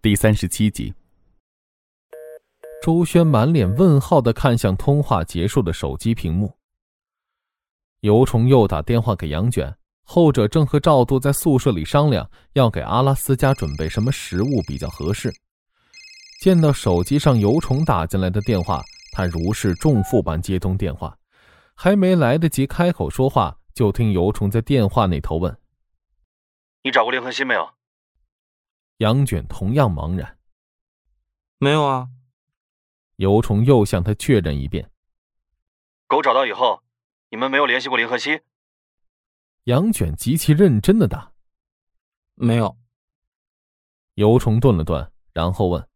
第三十七集。周轩满脸问号的看向通话结束的手机屏幕。尤虫又打电话给杨卷，后者正和赵度在宿舍里商量要给阿拉斯加准备什么食物比较合适。见到手机上尤虫打进来的电话，他如释重负般接通电话，还没来得及开口说话，就听尤虫在电话那头问：“你找过林和熙没有？”杨卷同样茫然：“没有啊。”尤虫又向他确认一遍：“狗找到以后，你们没有联系过林和熙？”杨卷极其认真的答：“没有。”尤虫顿了顿，然后问。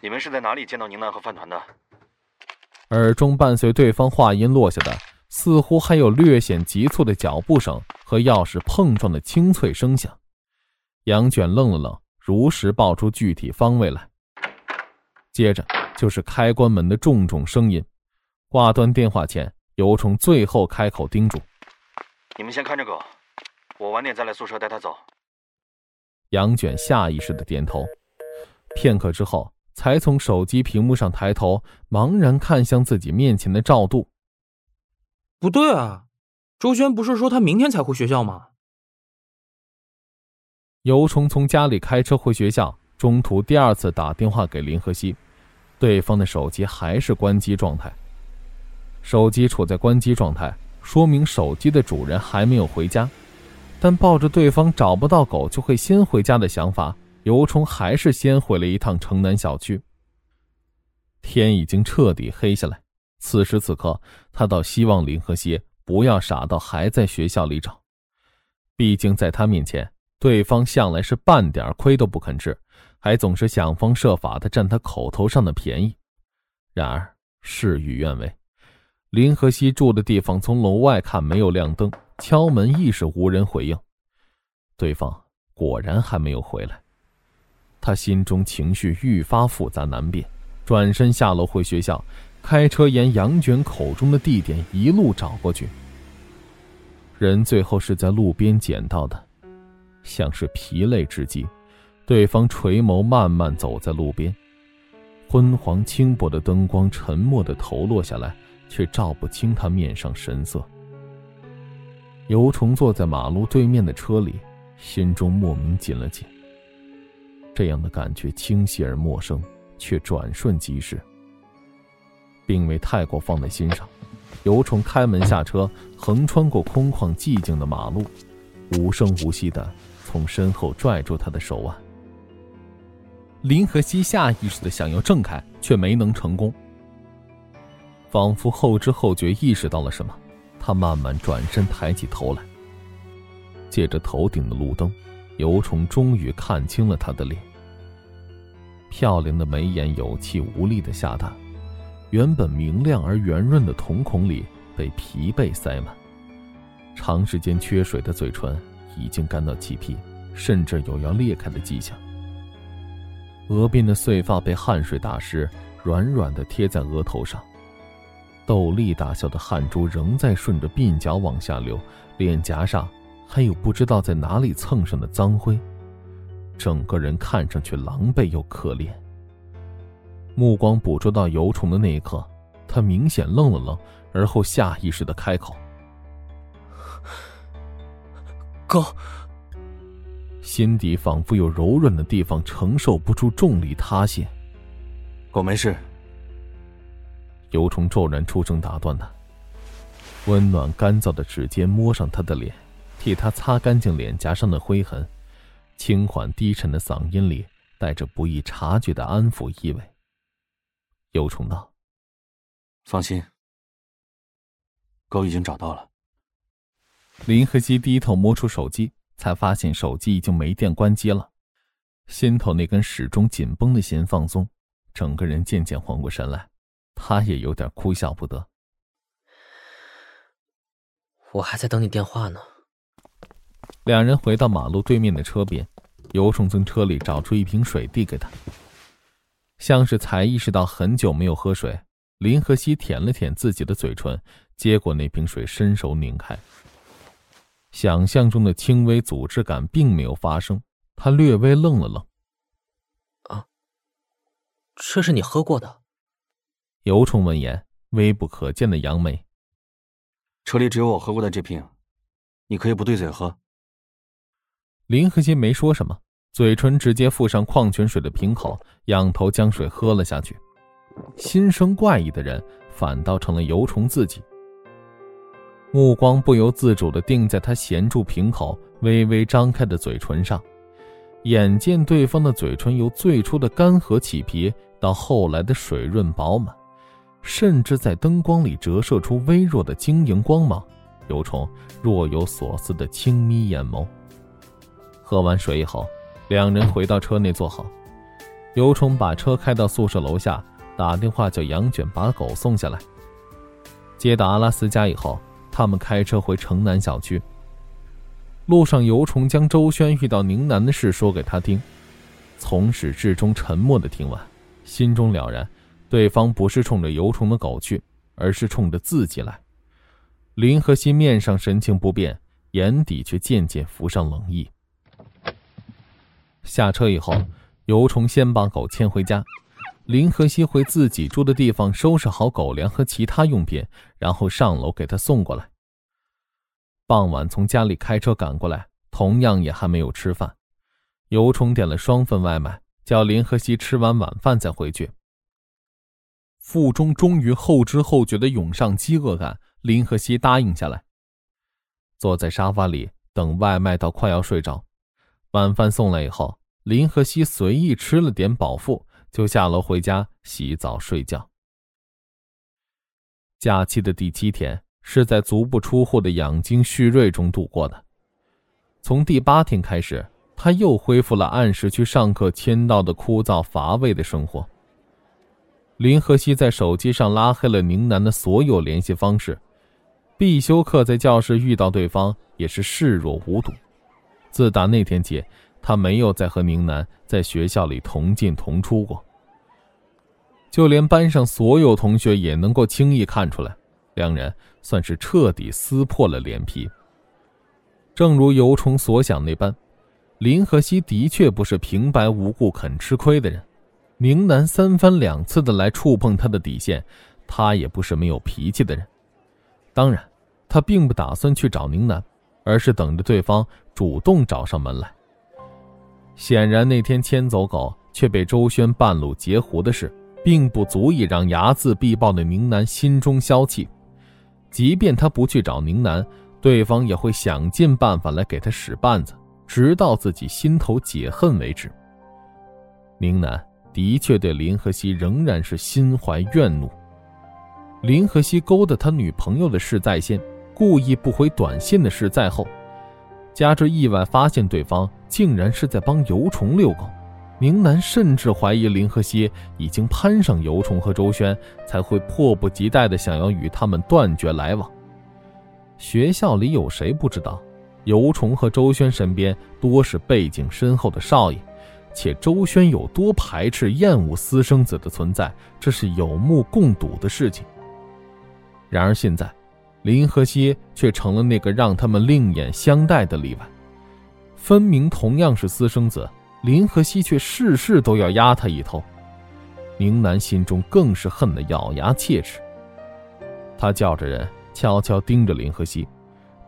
你们是在哪里见到宁南和饭团的？耳中伴随对方话音落下的，似乎还有略显急促的脚步声和钥匙碰撞的清脆声响。杨卷愣了愣，如实报出具体方位来。接着就是开关门的重重声音。挂断电话前，尤虫最后开口叮嘱：“你们先看着狗，我晚点再来宿舍带他走。”杨卷下意识的点头。片刻之后。才从手机屏幕上抬头，茫然看向自己面前的赵度。不对啊，周轩不是说他明天才回学校吗？尤冲从家里开车回学校，中途第二次打电话给林和熙，对方的手机还是关机状态。手机处在关机状态，说明手机的主人还没有回家，但抱着对方找不到狗就会先回家的想法。尤冲还是先回了一趟城南小区。天已经彻底黑下来，此时此刻，他倒希望林和熙不要傻到还在学校里找。毕竟在他面前，对方向来是半点亏都不肯吃，还总是想方设法的占他口头上的便宜。然而事与愿违，林和熙住的地方从楼外看没有亮灯，敲门亦是无人回应。对方果然还没有回来。他心中情绪愈发复杂难辨，转身下楼回学校，开车沿杨卷口中的地点一路找过去。人最后是在路边捡到的，像是疲累之际，对方垂眸慢慢走在路边，昏黄轻薄的灯光沉默的投落下来，却照不清他面上神色。尤虫坐在马路对面的车里，心中莫名紧了紧。这样的感觉清晰而陌生，却转瞬即逝，并未太过放在心上。尤虫开门下车，横穿过空旷寂静的马路，无声无息的从身后拽住他的手腕。林和熙下意识的想要挣开，却没能成功。仿佛后知后觉意识到了什么，他慢慢转身，抬起头来，借着头顶的路灯。尤虫终于看清了他的脸，漂亮的眉眼有气无力的下耷，原本明亮而圆润的瞳孔里被疲惫塞满，长时间缺水的嘴唇已经干到起皮，甚至有要裂开的迹象。额边的碎发被汗水打湿，软软的贴在额头上，豆粒大小的汗珠仍在顺着鬓角往下流，脸颊上。还有不知道在哪里蹭上的脏灰，整个人看上去狼狈又可怜。目光捕捉到油虫的那一刻，他明显愣了愣，而后下意识的开口：“狗。”心底仿佛有柔软的地方承受不住重力塌陷。狗没事。尤虫骤然出声打断他，温暖干燥的指尖摸上他的脸。替他擦干净脸颊上的灰痕，轻缓低沉的嗓音里带着不易察觉的安抚意味。尤虫道：“放心，狗已经找到了。”林和熙低头摸出手机，才发现手机已经没电关机了，心头那根始终紧绷的弦放松，整个人渐渐缓过神来，他也有点哭笑不得。我还在等你电话呢。两人回到马路对面的车边，尤虫从车里找出一瓶水递给他，像是才意识到很久没有喝水。林和熙舔了舔自己的嘴唇，接过那瓶水，伸手拧开。想象中的轻微组织感并没有发生，他略微愣了愣，啊这是你喝过的。尤虫闻言，微不可见的扬眉。车里只有我喝过的这瓶，你可以不对嘴喝。林和熙没说什么，嘴唇直接附上矿泉水的瓶口，仰头将水喝了下去。心生怪异的人，反倒成了尤虫自己。目光不由自主的定在他衔住瓶口、微微张开的嘴唇上，眼见对方的嘴唇由最初的干涸起皮，到后来的水润饱满，甚至在灯光里折射出微弱的晶莹光芒，尤虫若有所思的轻眯眼眸。喝完水以后，两人回到车内坐好，尤虫把车开到宿舍楼下，打电话叫杨卷把狗送下来。接到阿拉斯加以后。他们开车回城南小区。路上，尤虫将周轩遇到宁南的事说给他听，从始至终沉默的听完，心中了然，对方不是冲着尤虫的狗去，而是冲着自己来。林和熙面上神情不变，眼底却渐渐浮上冷意。下车以后，尤虫先把狗牵回家。林和熙回自己住的地方，收拾好狗粮和其他用品，然后上楼给他送过来。傍晚从家里开车赶过来，同样也还没有吃饭。尤虫点了双份外卖，叫林和熙吃完晚饭再回去。腹中终于后知后觉的涌上饥饿感，林和熙答应下来，坐在沙发里等外卖到快要睡着。晚饭送来以后，林和熙随意吃了点饱腹。就下楼回家洗澡睡觉。假期的第七天是在足不出户的养精蓄锐中度过的。从第八天开始，他又恢复了按时去上课签到的枯燥乏味的生活。林和熙在手机上拉黑了宁南的所有联系方式，必修课在教室遇到对方也是视若无睹。自打那天起，他没有再和宁南在学校里同进同出过。就连班上所有同学也能够轻易看出来，两人算是彻底撕破了脸皮。正如尤虫所想那般，林和熙的确不是平白无故肯吃亏的人。宁南三番两次的来触碰他的底线，他也不是没有脾气的人。当然，他并不打算去找宁南，而是等着对方主动找上门来。显然，那天牵走狗却被周轩半路截胡的事。并不足以让睚眦必报的宁南心中消气，即便他不去找宁南，对方也会想尽办法来给他使绊子，直到自己心头解恨为止。宁南的确对林和熙仍然是心怀怨怒。林和熙勾搭他女朋友的事在先，故意不回短信的事在后，加之意外发现对方竟然是在帮尤虫遛狗。明南甚至怀疑林和熙已经攀上尤虫和周轩，才会迫不及待的想要与他们断绝来往。学校里有谁不知道，尤虫和周轩身边多是背景深厚的少爷，且周轩有多排斥厌恶私生子的存在，这是有目共睹的事情。然而现在，林和熙却成了那个让他们另眼相待的例外，分明同样是私生子。林和熙却事事都要压他一头，宁南心中更是恨得咬牙切齿。他叫着人，悄悄盯着林和熙，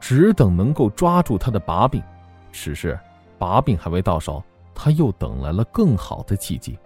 只等能够抓住他的把柄。只是把柄还未到手，他又等来了更好的契机。